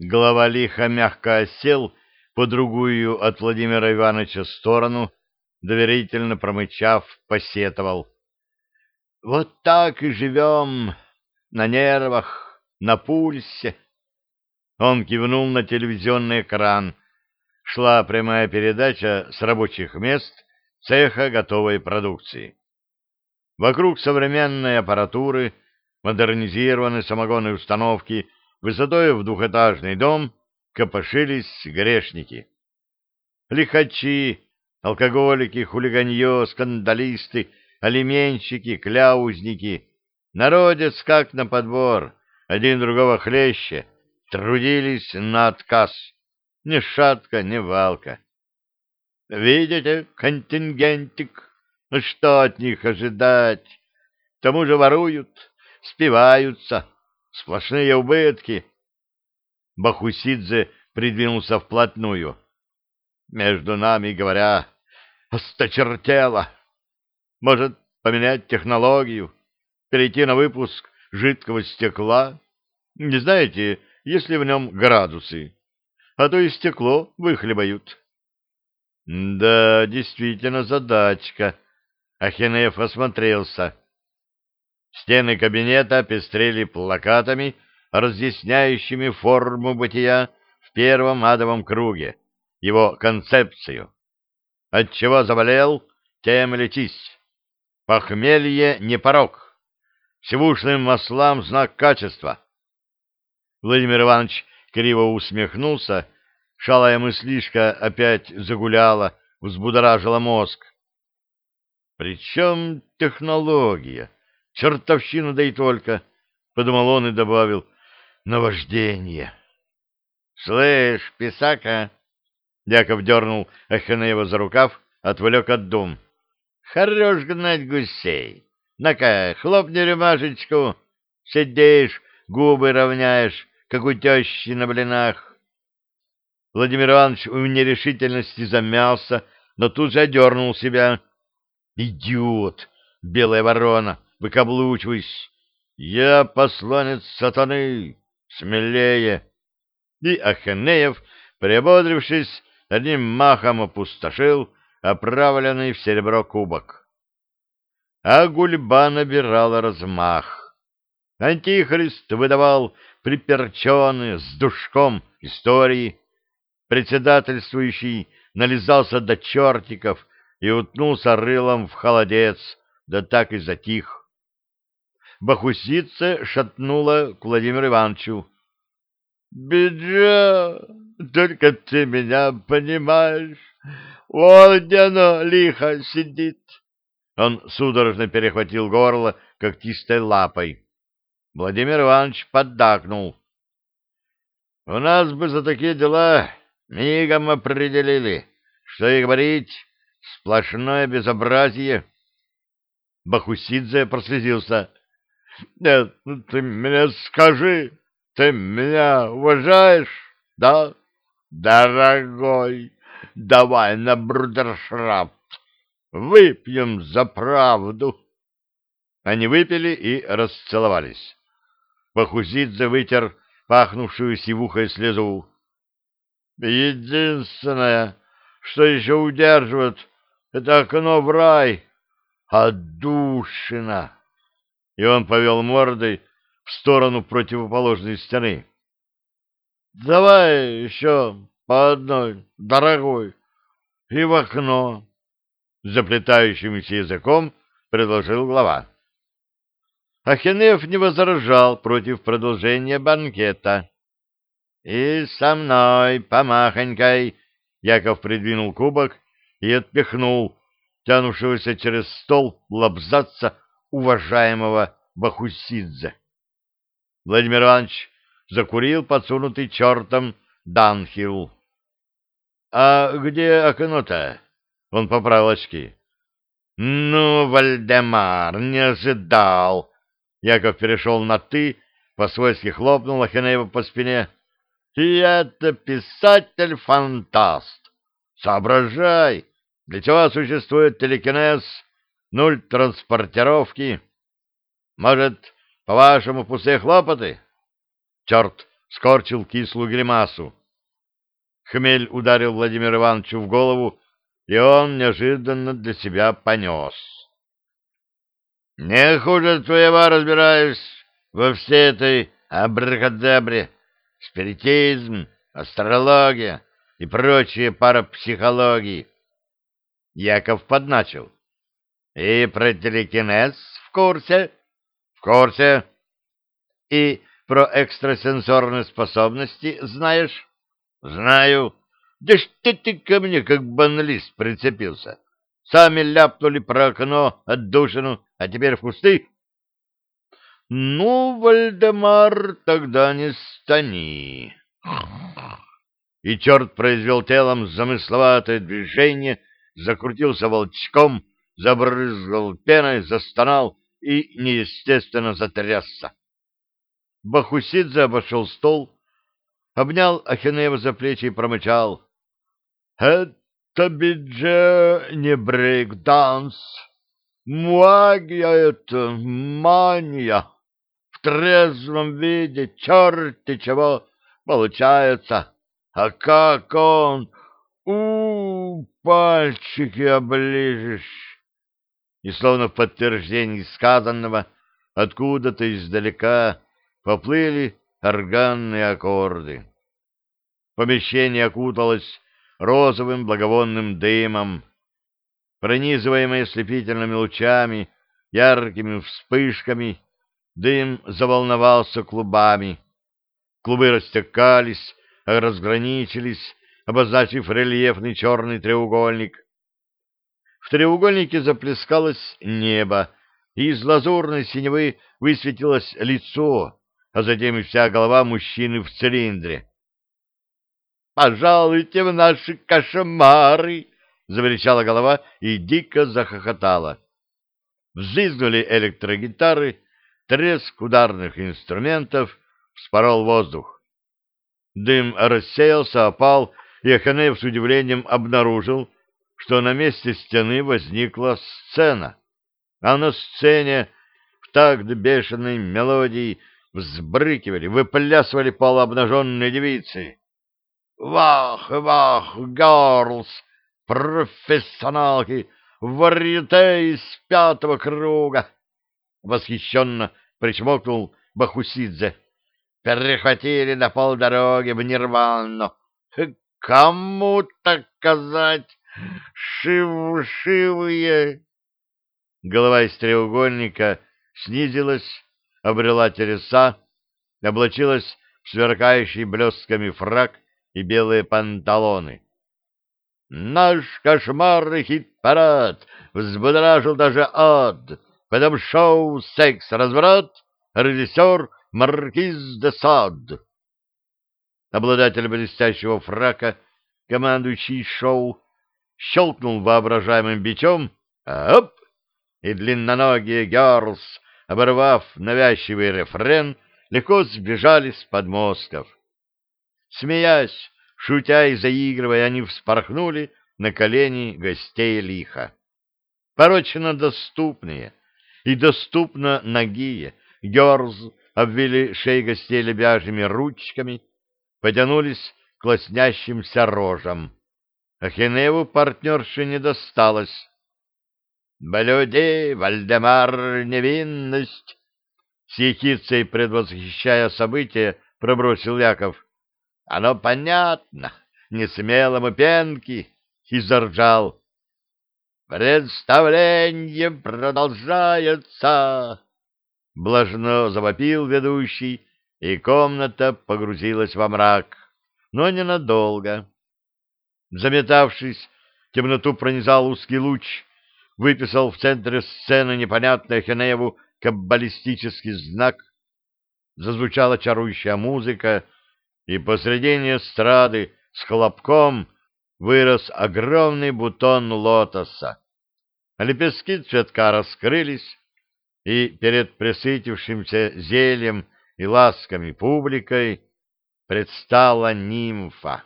Глава лиха мягко осел по другую от Владимира Ивановича сторону, доверительно промычав, посетовал. «Вот так и живем, на нервах, на пульсе». Он кивнул на телевизионный экран. Шла прямая передача с рабочих мест цеха готовой продукции. Вокруг современной аппаратуры, модернизированной самогонной установки, высотой в двухэтажный дом копошились грешники. Лихачи, алкоголики, хулиганье, скандалисты, алименщики, кляузники, народец как на подбор, один другого хлеще, трудились на отказ, ни шатка, ни валка. Видите, контингентик, что от них ожидать? К тому же воруют, спиваются, сплошные убытки. Бахусидзе придвинулся вплотную. Между нами говоря, осточертело. Может, поменять технологию, перейти на выпуск жидкого стекла? Не знаете, есть ли в нем градусы? А то и стекло выхлебают. Да, действительно задачка. Ахинеев осмотрелся. Стены кабинета пестрели плакатами, разъясняющими форму бытия в первом адовом круге, его концепцию. От чего заболел, тем летись. Похмелье не порог. Сивушным маслам знак качества. Владимир Иванович криво усмехнулся, шалая мыслишка опять загуляла, взбудоражила мозг. Причем технология? Чертовщина да и только, — подумал он и добавил, — наваждение. — Слышь, писака! — Яков дернул Аханеева за рукав, отвлек от дум. — Хорош гнать гусей. На-ка, хлопни рюмашечку. Сидишь, губы равняешь, как у тещи на блинах. Владимир Иванович в нерешительности замялся, но тут же одернул себя. «Идиот! Белая ворона! Выкаблучивайся. Я посланец сатаны, смелее. И Аханеев, приободрившись, одним махом опустошил оправленный в серебро кубок. А гульба набирала размах. Антихрист выдавал приперченные с душком истории. Председательствующий нализался до чертиков и утнулся рылом в холодец, да так и затих. Бахусица шатнула к Владимиру Ивановичу. — Беда, только ты меня понимаешь. Вот где оно лихо сидит. Он судорожно перехватил горло когтистой лапой. Владимир Иванович поддакнул. — У нас бы за такие дела мигом определили, что и говорить, сплошное безобразие. Бахусидзе прослезился. Нет, ну ты мне скажи, ты меня уважаешь, да? Дорогой, давай на брудершафт, выпьем за правду. Они выпили и расцеловались. Пахузидзе вытер пахнувшую сивухой слезу. Единственное, что еще удерживает, это окно в рай, отдушина и он повел мордой в сторону противоположной стены. — Давай еще по одной, дорогой, и в окно, — заплетающимся языком предложил глава. Ахенев не возражал против продолжения банкета. — И со мной, помахонькой, — Яков придвинул кубок и отпихнул тянувшегося через стол лобзаться уважаемого Бахусидзе. Владимир Иванович закурил подсунутый чертом Данхилл. — А где окно-то? — он поправил очки. — Ну, Вальдемар, не ожидал. Яков перешел на «ты», по-свойски хлопнул Ахинеева по спине. — И это писатель-фантаст. Соображай, для чего существует телекинез, нуль транспортировки. Может, по-вашему, пустые хлопоты? Черт скорчил кислую гримасу. Хмель ударил Владимира Ивановичу в голову, и он неожиданно для себя понес. «Не хуже твоего разбираюсь во всей этой абракадабре, спиритизм, астрология и прочие парапсихологии». Яков подначил. «И про телекинез в курсе?» «В курсе». «И про экстрасенсорные способности знаешь?» Знаю. Да что ты ко мне, как баналист, прицепился? Сами ляпнули про окно, отдушину, а теперь в кусты? Ну, Вальдемар, тогда не стани. И черт произвел телом замысловатое движение, закрутился волчком, забрызгал пеной, застонал и неестественно затрясся. Бахусидзе обошел стол, обнял Ахинеева за плечи и промычал. — Это бидже не брейк-данс. Магия это, мания. В трезвом виде черти чего получается. А как он... у, пальчики оближешь. И словно в подтверждении сказанного, откуда-то издалека поплыли органные аккорды. Помещение окуталось розовым благовонным дымом. Пронизываемый слепительными лучами, яркими вспышками, дым заволновался клубами. Клубы растекались, разграничились, обозначив рельефный черный треугольник. В треугольнике заплескалось небо, и из лазурной синевы высветилось лицо, а затем и вся голова мужчины в цилиндре. «Пожалуйте в наши кошмары!» — заверещала голова и дико захохотала. Взвизгнули электрогитары, треск ударных инструментов вспорол воздух. Дым рассеялся, опал, и Аханеев с удивлением обнаружил, что на месте стены возникла сцена, а на сцене в такт бешеной мелодии взбрыкивали, выплясывали полуобнаженные девицы. Вах, вах, гарлс, профессионалки, варьете из пятого круга! Восхищенно причмокнул Бахусидзе. Перехватили на полдороги в Нирвану. Кому так сказать? Шив-шивые! Голова из треугольника снизилась, обрела телеса, облачилась в сверкающий блестками фраг и белые панталоны. Наш кошмарный хит-парад взбудоражил даже ад. Потом шоу «Секс-разврат», режиссер Маркиз де Сад. Обладатель блестящего фрака, командующий шоу, щелкнул воображаемым бичом, оп, и длинноногие герлс, оборвав навязчивый рефрен, легко сбежали с подмостков. Смеясь, шутя и заигрывая, они вспорхнули на колени гостей лиха. Порочно доступные и доступно нагие, герз обвели шеи гостей лебяжьими ручками, потянулись к лоснящимся рожам. Ахиневу партнерши не досталось. «Блюди, Вальдемар, невинность!» С ехицей предвосхищая события, пробросил Яков. Оно понятно, не смелому пенки, и заржал. Представление продолжается. Блажно завопил ведущий, и комната погрузилась во мрак, но ненадолго. Заметавшись, темноту пронизал узкий луч, выписал в центре сцены непонятный Хенееву каббалистический знак. Зазвучала чарующая музыка, и посредине эстрады с хлопком вырос огромный бутон лотоса. Лепестки цветка раскрылись, и перед присытившимся зельем и ласками публикой предстала нимфа.